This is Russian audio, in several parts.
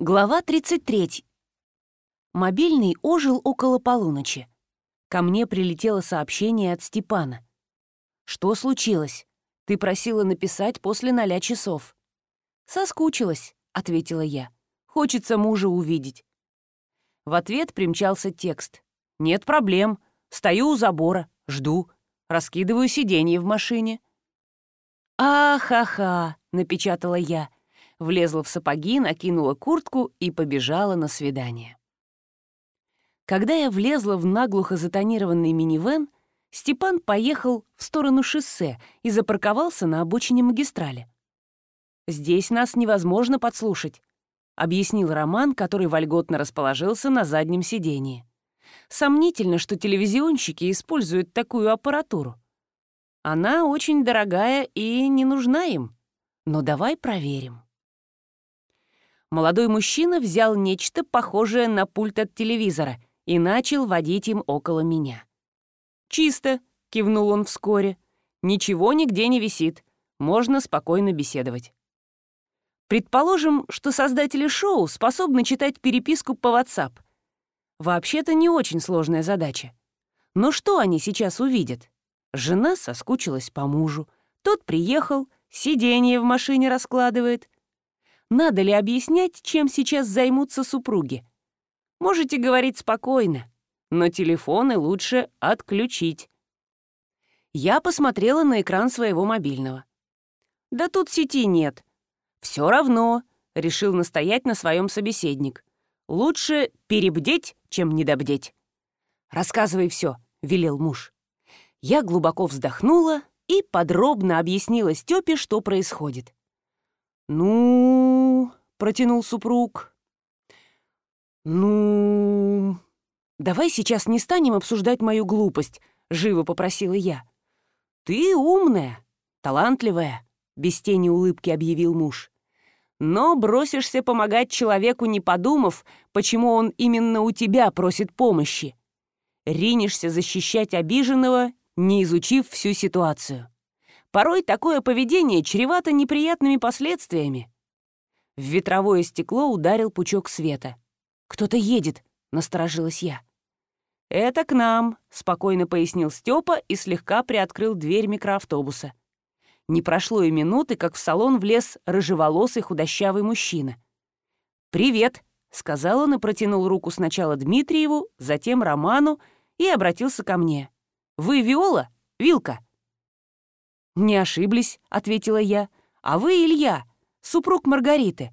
Глава 33. Мобильный ожил около полуночи. Ко мне прилетело сообщение от Степана. «Что случилось? Ты просила написать после ноля часов». «Соскучилась», — ответила я. «Хочется мужа увидеть». В ответ примчался текст. «Нет проблем. Стою у забора. Жду. Раскидываю сиденье в машине». «Ахаха», — напечатала я влезла в сапоги, накинула куртку и побежала на свидание. Когда я влезла в наглухо затонированный минивэн, Степан поехал в сторону шоссе и запарковался на обочине магистрали. «Здесь нас невозможно подслушать», — объяснил Роман, который вольготно расположился на заднем сидении. «Сомнительно, что телевизионщики используют такую аппаратуру. Она очень дорогая и не нужна им. Но давай проверим» молодой мужчина взял нечто похожее на пульт от телевизора и начал водить им около меня. «Чисто», — кивнул он вскоре. «Ничего нигде не висит. Можно спокойно беседовать». Предположим, что создатели шоу способны читать переписку по WhatsApp. Вообще-то не очень сложная задача. Но что они сейчас увидят? Жена соскучилась по мужу. Тот приехал, сиденье в машине раскладывает — надо ли объяснять, чем сейчас займутся супруги? Можете говорить спокойно, но телефоны лучше отключить. Я посмотрела на экран своего мобильного. «Да тут сети нет». «Все равно», — решил настоять на своем собеседник. «Лучше перебдеть, чем недобдеть». «Рассказывай все», — велел муж. Я глубоко вздохнула и подробно объяснила Степе, что происходит. «Ну...» — протянул супруг. «Ну...» «Давай сейчас не станем обсуждать мою глупость», — живо попросила я. «Ты умная, талантливая», — без тени улыбки объявил муж. «Но бросишься помогать человеку, не подумав, почему он именно у тебя просит помощи. Ринешься защищать обиженного, не изучив всю ситуацию». Порой такое поведение чревато неприятными последствиями. В ветровое стекло ударил пучок света. «Кто-то едет», — насторожилась я. «Это к нам», — спокойно пояснил Степа и слегка приоткрыл дверь микроавтобуса. Не прошло и минуты, как в салон влез рыжеволосый худощавый мужчина. «Привет», — сказал он и протянул руку сначала Дмитриеву, затем Роману и обратился ко мне. «Вы Виола? Вилка?» «Не ошиблись», — ответила я. «А вы Илья, супруг Маргариты».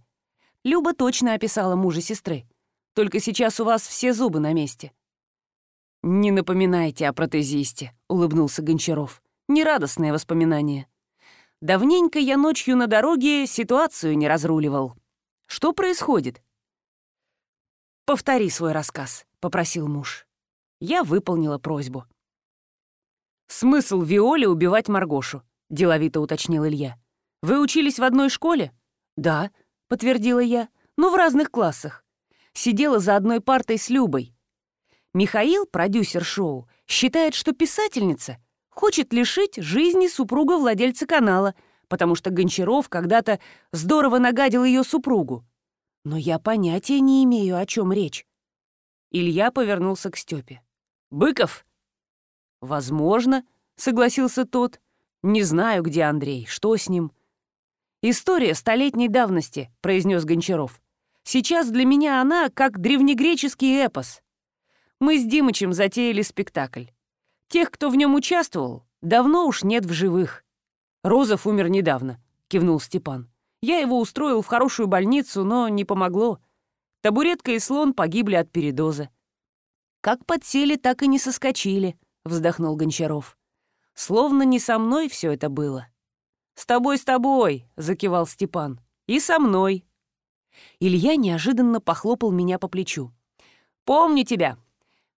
Люба точно описала мужа сестры. «Только сейчас у вас все зубы на месте». «Не напоминайте о протезисте», — улыбнулся Гончаров. «Нерадостное воспоминание». «Давненько я ночью на дороге ситуацию не разруливал. Что происходит?» «Повтори свой рассказ», — попросил муж. Я выполнила просьбу. «Смысл Виоле убивать Маргошу?» — деловито уточнил Илья. «Вы учились в одной школе?» «Да», — подтвердила я, — «но в разных классах. Сидела за одной партой с Любой. Михаил, продюсер шоу, считает, что писательница хочет лишить жизни супруга владельца канала, потому что Гончаров когда-то здорово нагадил ее супругу. Но я понятия не имею, о чем речь». Илья повернулся к Степе. «Быков?» «Возможно», — согласился тот, — не знаю, где Андрей, что с ним. История столетней давности, произнес Гончаров. Сейчас для меня она как древнегреческий эпос. Мы с Димычем затеяли спектакль. Тех, кто в нем участвовал, давно уж нет в живых. Розов умер недавно, кивнул Степан. Я его устроил в хорошую больницу, но не помогло. Табуретка и слон погибли от передоза. «Как подсели, так и не соскочили», — вздохнул Гончаров. Словно не со мной все это было. «С тобой, с тобой!» — закивал Степан. «И со мной!» Илья неожиданно похлопал меня по плечу. «Помню тебя.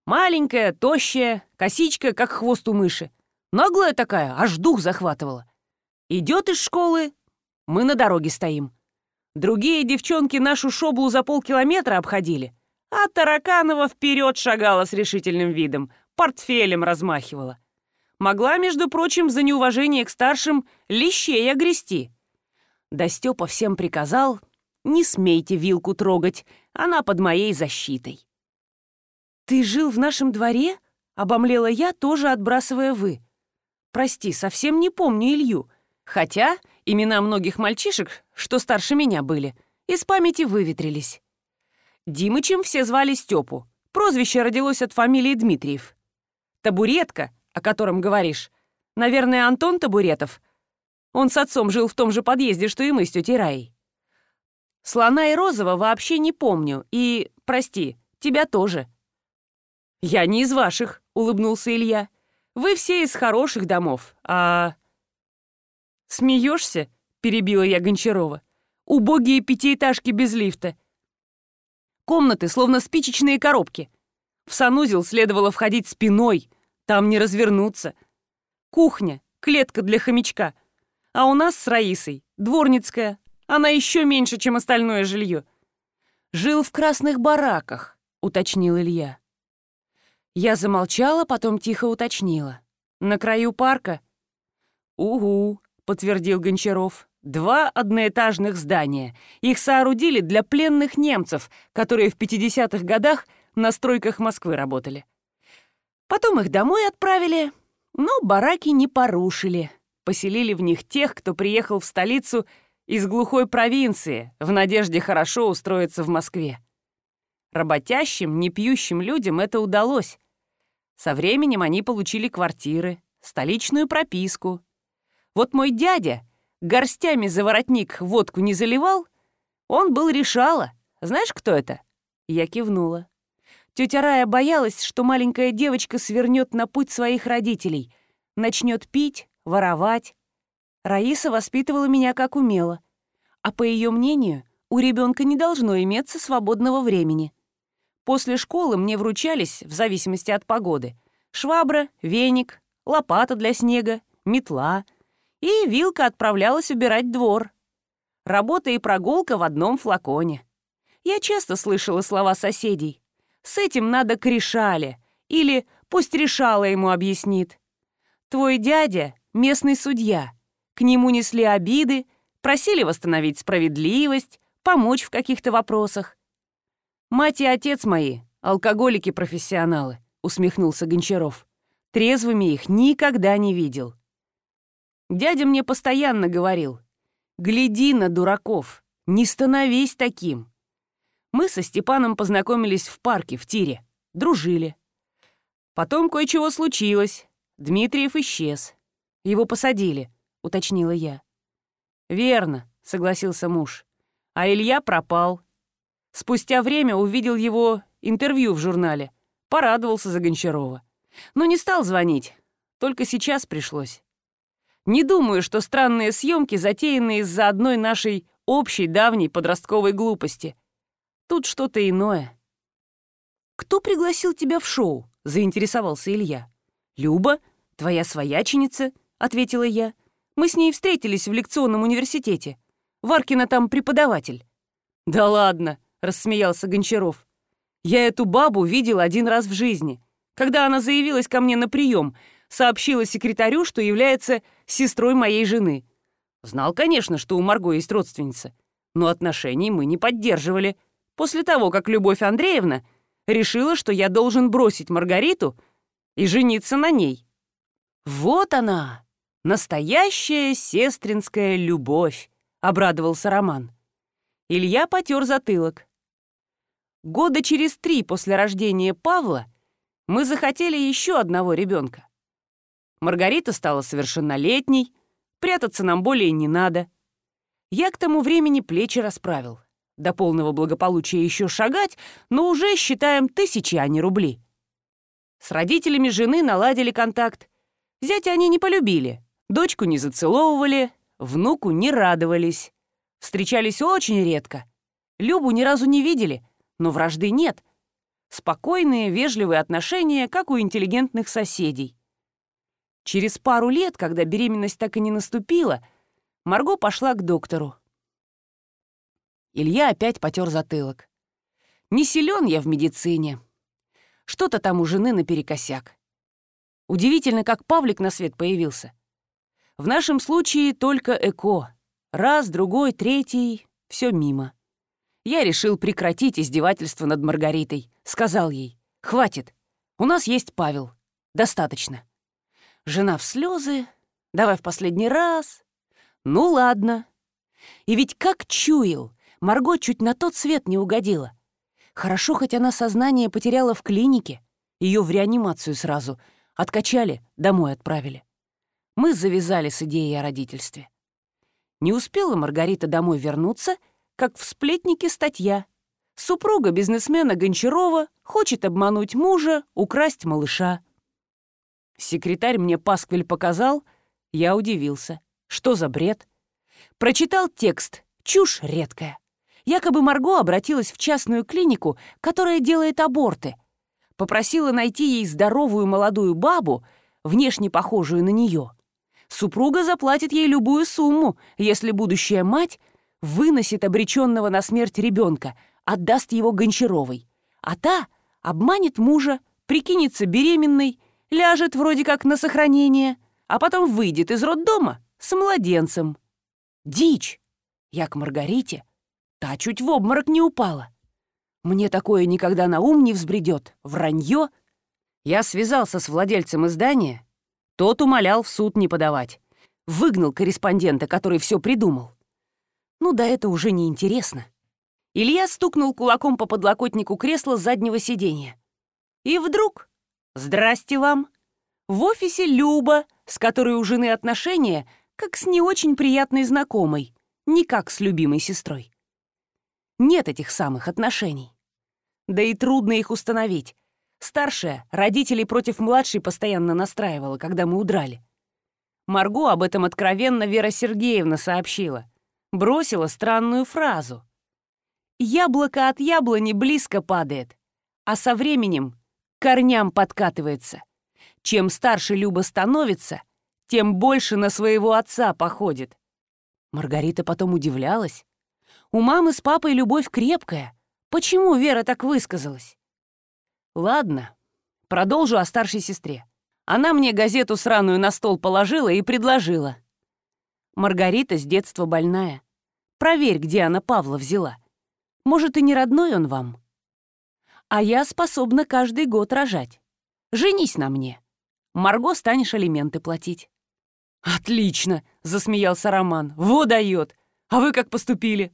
Маленькая, тощая, косичка, как хвост у мыши. Наглая такая, аж дух захватывала. Идет из школы, мы на дороге стоим. Другие девчонки нашу шоблу за полкилометра обходили, а Тараканова вперед шагала с решительным видом, портфелем размахивала могла, между прочим, за неуважение к старшим лещей огрести. Да Степа всем приказал, не смейте вилку трогать, она под моей защитой. «Ты жил в нашем дворе?» — обомлела я, тоже отбрасывая «вы». «Прости, совсем не помню Илью, хотя имена многих мальчишек, что старше меня были, из памяти выветрились». Димычем все звали Степу. Прозвище родилось от фамилии Дмитриев. Табуретка о котором говоришь. Наверное, Антон Табуретов. Он с отцом жил в том же подъезде, что и мы с тетей Раей. Слона и Розова вообще не помню. И, прости, тебя тоже». «Я не из ваших», — улыбнулся Илья. «Вы все из хороших домов, а...» «Смеешься?» — перебила я Гончарова. «Убогие пятиэтажки без лифта. Комнаты словно спичечные коробки. В санузел следовало входить спиной, там не развернуться. Кухня, клетка для хомячка. А у нас с Раисой дворницкая. Она еще меньше, чем остальное жилье. Жил в красных бараках, уточнил Илья. Я замолчала, потом тихо уточнила. На краю парка? Угу, подтвердил Гончаров. Два одноэтажных здания. Их соорудили для пленных немцев, которые в 50-х годах на стройках Москвы работали. Потом их домой отправили, но бараки не порушили. Поселили в них тех, кто приехал в столицу из глухой провинции в надежде хорошо устроиться в Москве. Работящим, не пьющим людям это удалось. Со временем они получили квартиры, столичную прописку. Вот мой дядя горстями за воротник водку не заливал, он был решала. Знаешь, кто это? Я кивнула. Тетя Рая боялась, что маленькая девочка свернёт на путь своих родителей, начнёт пить, воровать. Раиса воспитывала меня как умела. А по её мнению, у ребёнка не должно иметься свободного времени. После школы мне вручались, в зависимости от погоды, швабра, веник, лопата для снега, метла, и Вилка отправлялась убирать двор. Работа и прогулка в одном флаконе. Я часто слышала слова соседей. С этим надо к решале. Или пусть решала ему объяснит. Твой дядя — местный судья. К нему несли обиды, просили восстановить справедливость, помочь в каких-то вопросах. «Мать и отец мои — алкоголики-профессионалы», — усмехнулся Гончаров. «Трезвыми их никогда не видел». Дядя мне постоянно говорил, «Гляди на дураков, не становись таким, мы со Степаном познакомились в парке в Тире. Дружили. Потом кое-чего случилось. Дмитриев исчез. Его посадили, уточнила я. Верно, согласился муж. А Илья пропал. Спустя время увидел его интервью в журнале. Порадовался за Гончарова. Но не стал звонить. Только сейчас пришлось. Не думаю, что странные съемки затеяны из-за одной нашей общей давней подростковой глупости — Тут что-то иное. «Кто пригласил тебя в шоу?» — заинтересовался Илья. «Люба, твоя свояченица», — ответила я. «Мы с ней встретились в лекционном университете. Варкина там преподаватель». «Да ладно», — рассмеялся Гончаров. «Я эту бабу видел один раз в жизни, когда она заявилась ко мне на прием, сообщила секретарю, что является сестрой моей жены. Знал, конечно, что у Марго есть родственница, но отношений мы не поддерживали» после того, как Любовь Андреевна решила, что я должен бросить Маргариту и жениться на ней. «Вот она! Настоящая сестринская любовь!» — обрадовался Роман. Илья потер затылок. Года через три после рождения Павла мы захотели еще одного ребенка. Маргарита стала совершеннолетней, прятаться нам более не надо. Я к тому времени плечи расправил, до полного благополучия еще шагать, но уже считаем тысячи, а не рубли. С родителями жены наладили контакт. Зятя они не полюбили, дочку не зацеловывали, внуку не радовались. Встречались очень редко. Любу ни разу не видели, но вражды нет. Спокойные, вежливые отношения, как у интеллигентных соседей. Через пару лет, когда беременность так и не наступила, Марго пошла к доктору. Илья опять потер затылок. Не силен я в медицине. Что-то там у жены наперекосяк. Удивительно, как Павлик на свет появился. В нашем случае только ЭКО. Раз, другой, третий — все мимо. Я решил прекратить издевательство над Маргаритой. Сказал ей, хватит, у нас есть Павел. Достаточно. Жена в слезы, давай в последний раз. Ну ладно. И ведь как чуял, Марго чуть на тот свет не угодила. Хорошо, хоть она сознание потеряла в клинике. Ее в реанимацию сразу. Откачали, домой отправили. Мы завязали с идеей о родительстве. Не успела Маргарита домой вернуться, как в сплетнике статья. Супруга бизнесмена Гончарова хочет обмануть мужа, украсть малыша. Секретарь мне пасквиль показал, я удивился. Что за бред? Прочитал текст, чушь редкая. Якобы Марго обратилась в частную клинику, которая делает аборты. Попросила найти ей здоровую молодую бабу, внешне похожую на нее. Супруга заплатит ей любую сумму, если будущая мать выносит обреченного на смерть ребенка, отдаст его Гончаровой. А та обманет мужа, прикинется беременной, ляжет вроде как на сохранение, а потом выйдет из роддома с младенцем. Дичь! Я к Маргарите Та чуть в обморок не упала. Мне такое никогда на ум не взбредет. Вранье. Я связался с владельцем издания. Тот умолял в суд не подавать. Выгнал корреспондента, который все придумал. Ну да, это уже не интересно. Илья стукнул кулаком по подлокотнику кресла заднего сиденья. И вдруг... Здрасте вам. В офисе Люба, с которой у жены отношения, как с не очень приятной знакомой, не как с любимой сестрой нет этих самых отношений. Да и трудно их установить. Старшая родителей против младшей постоянно настраивала, когда мы удрали. Марго об этом откровенно Вера Сергеевна сообщила. Бросила странную фразу. «Яблоко от яблони близко падает, а со временем корням подкатывается. Чем старше Люба становится, тем больше на своего отца походит». Маргарита потом удивлялась, у мамы с папой любовь крепкая. Почему Вера так высказалась? Ладно, продолжу о старшей сестре. Она мне газету сраную на стол положила и предложила. Маргарита с детства больная. Проверь, где она Павла взяла. Может, и не родной он вам? А я способна каждый год рожать. Женись на мне. Марго станешь алименты платить. «Отлично!» — засмеялся Роман. «Во дает! А вы как поступили?»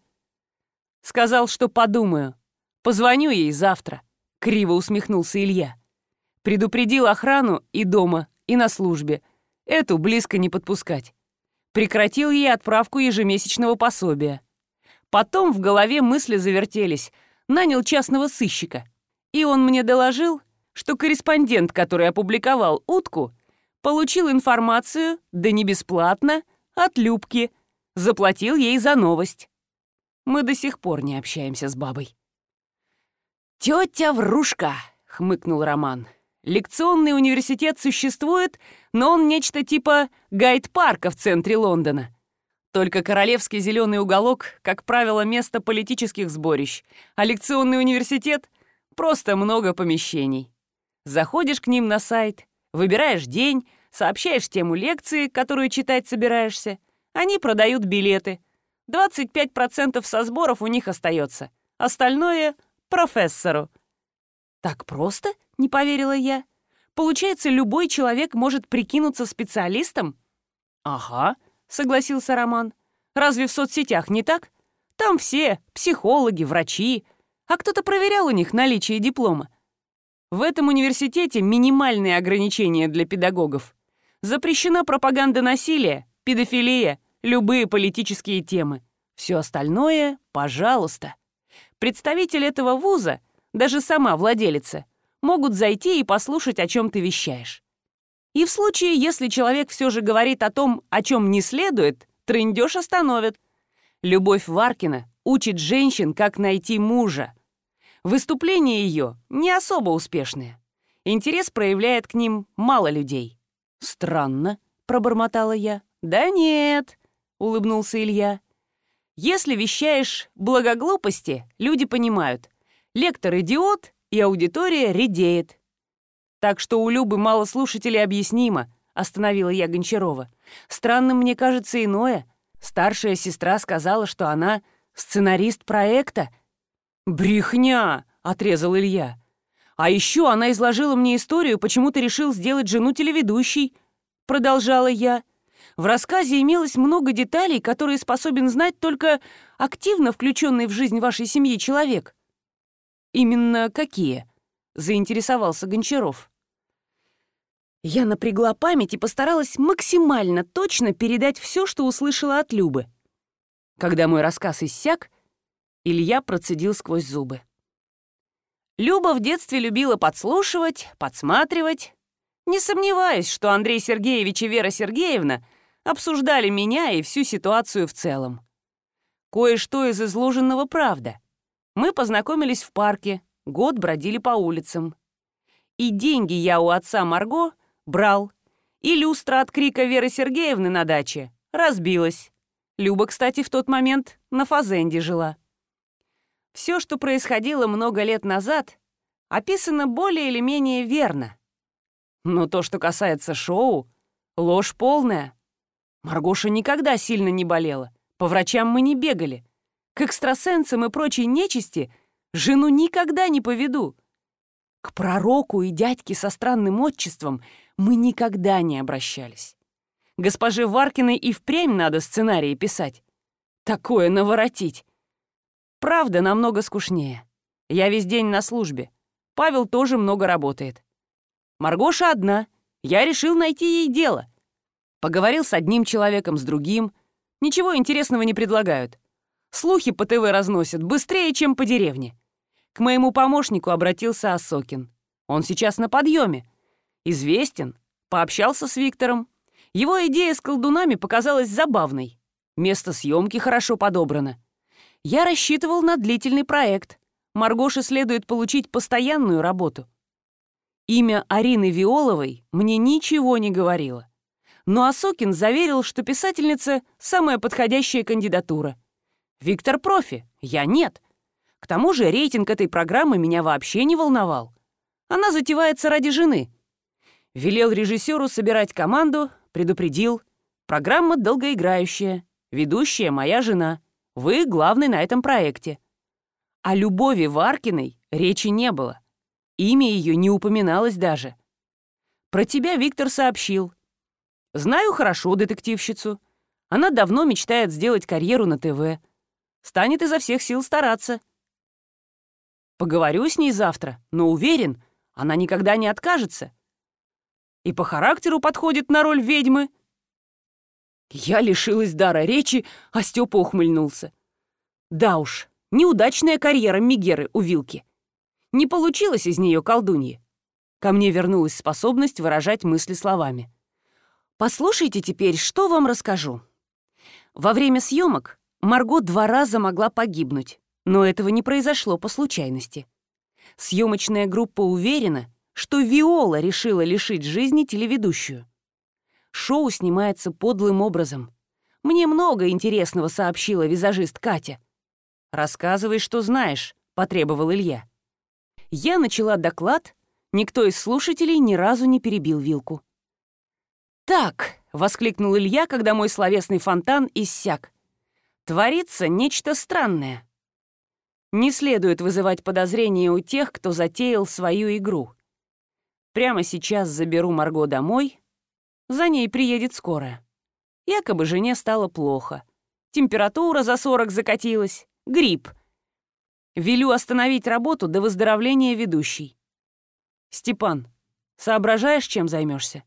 Сказал, что подумаю. Позвоню ей завтра. Криво усмехнулся Илья. Предупредил охрану и дома, и на службе. Эту близко не подпускать. Прекратил ей отправку ежемесячного пособия. Потом в голове мысли завертелись. Нанял частного сыщика. И он мне доложил, что корреспондент, который опубликовал утку, получил информацию, да не бесплатно, от Любки. Заплатил ей за новость. Мы до сих пор не общаемся с бабой». «Тетя Врушка!» — хмыкнул Роман. «Лекционный университет существует, но он нечто типа гайд-парка в центре Лондона. Только Королевский зеленый уголок, как правило, место политических сборищ, а лекционный университет — просто много помещений. Заходишь к ним на сайт, выбираешь день, сообщаешь тему лекции, которую читать собираешься. Они продают билеты. 25% со сборов у них остается. Остальное — профессору». «Так просто?» — не поверила я. «Получается, любой человек может прикинуться специалистом?» «Ага», — согласился Роман. «Разве в соцсетях не так? Там все — психологи, врачи. А кто-то проверял у них наличие диплома. В этом университете минимальные ограничения для педагогов. Запрещена пропаганда насилия, педофилия, любые политические темы. Все остальное — пожалуйста. Представитель этого вуза, даже сама владелица, могут зайти и послушать, о чем ты вещаешь. И в случае, если человек все же говорит о том, о чем не следует, трындеж остановит. Любовь Варкина учит женщин, как найти мужа. Выступления ее не особо успешные. Интерес проявляет к ним мало людей. «Странно», — пробормотала я. «Да нет», улыбнулся Илья. Если вещаешь благоглупости, люди понимают. Лектор идиот, и аудитория редеет. Так что у Любы мало слушателей объяснимо, остановила я Гончарова. Странным мне кажется иное. Старшая сестра сказала, что она сценарист проекта. Брехня, отрезал Илья. А еще она изложила мне историю, почему ты решил сделать жену телеведущей. Продолжала я. В рассказе имелось много деталей, которые способен знать только активно включенный в жизнь вашей семьи человек. «Именно какие?» — заинтересовался Гончаров. Я напрягла память и постаралась максимально точно передать все, что услышала от Любы. Когда мой рассказ иссяк, Илья процедил сквозь зубы. Люба в детстве любила подслушивать, подсматривать. Не сомневаюсь, что Андрей Сергеевич и Вера Сергеевна обсуждали меня и всю ситуацию в целом. Кое-что из изложенного правда. Мы познакомились в парке, год бродили по улицам. И деньги я у отца Марго брал. И люстра от крика Веры Сергеевны на даче разбилась. Люба, кстати, в тот момент на Фазенде жила. Все, что происходило много лет назад, описано более или менее верно. Но то, что касается шоу, ложь полная. Маргоша никогда сильно не болела. По врачам мы не бегали. К экстрасенсам и прочей нечисти жену никогда не поведу. К пророку и дядьке со странным отчеством мы никогда не обращались. Госпоже Варкиной и впрямь надо сценарии писать. Такое наворотить. Правда, намного скучнее. Я весь день на службе. Павел тоже много работает. Маргоша одна. Я решил найти ей дело. Поговорил с одним человеком, с другим. Ничего интересного не предлагают. Слухи по ТВ разносят быстрее, чем по деревне. К моему помощнику обратился Осокин. Он сейчас на подъеме. Известен. Пообщался с Виктором. Его идея с колдунами показалась забавной. Место съемки хорошо подобрано. Я рассчитывал на длительный проект. Маргоше следует получить постоянную работу. Имя Арины Виоловой мне ничего не говорило. Ну, но Асокин заверил, что писательница — самая подходящая кандидатура. Виктор профи, я нет. К тому же рейтинг этой программы меня вообще не волновал. Она затевается ради жены. Велел режиссеру собирать команду, предупредил. Программа долгоиграющая, ведущая моя жена. Вы главный на этом проекте. О Любови Варкиной речи не было. Имя ее не упоминалось даже. Про тебя Виктор сообщил — Знаю хорошо детективщицу. Она давно мечтает сделать карьеру на ТВ. Станет изо всех сил стараться. Поговорю с ней завтра, но уверен, она никогда не откажется. И по характеру подходит на роль ведьмы. Я лишилась дара речи, а Степа ухмыльнулся. Да уж, неудачная карьера Мигеры у Вилки. Не получилось из нее колдуньи. Ко мне вернулась способность выражать мысли словами. Послушайте теперь, что вам расскажу. Во время съемок Марго два раза могла погибнуть, но этого не произошло по случайности. Съемочная группа уверена, что Виола решила лишить жизни телеведущую. Шоу снимается подлым образом. «Мне много интересного», — сообщила визажист Катя. «Рассказывай, что знаешь», — потребовал Илья. Я начала доклад, никто из слушателей ни разу не перебил вилку так!» — воскликнул Илья, когда мой словесный фонтан иссяк. «Творится нечто странное. Не следует вызывать подозрения у тех, кто затеял свою игру. Прямо сейчас заберу Марго домой. За ней приедет скоро. Якобы жене стало плохо. Температура за 40 закатилась. Грипп. Велю остановить работу до выздоровления ведущей. Степан, соображаешь, чем займешься?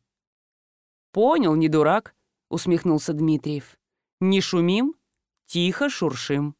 «Понял, не дурак», — усмехнулся Дмитриев. «Не шумим, тихо шуршим».